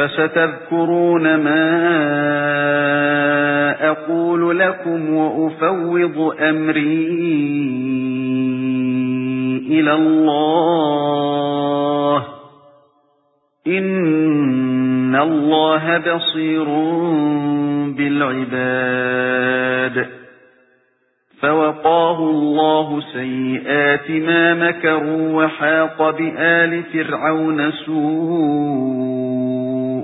فستذكرون ما أقول لكم وأفوض أمري إلى الله. إن الله بصير بالعباد. فوقاه الله سيئات ما مكروا وحاق بآل فرعون سوء.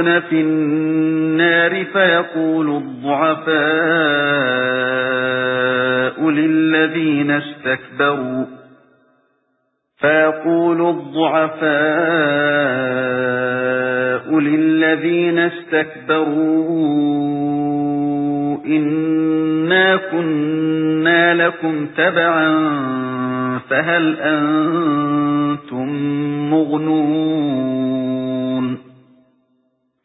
يَتَحَاجُّونَ فِي النَّارِ فَيَقُولُ الضُّعَفَاءُ لِلَّذِينَ اسْتَكْبَرُوا فَيَقُولُ الضُّعَفَاءُ لِلَّذِينَ اسْتَكْبَرُوا إِنَّا كُنَّا لَكُمْ تَبَعًا فهل أنتم مغنون؟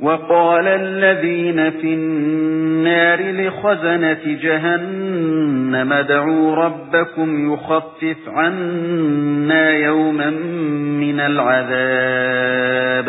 وَقَالَ الَّذِينَ فِي النَّارِ لِخَزَنَةِ جَهَنَّمَ ادْعُوا رَبَّكُمْ يُخَفِّفْ عَنَّا يَوْمًا مِنَ الْعَذَابِ.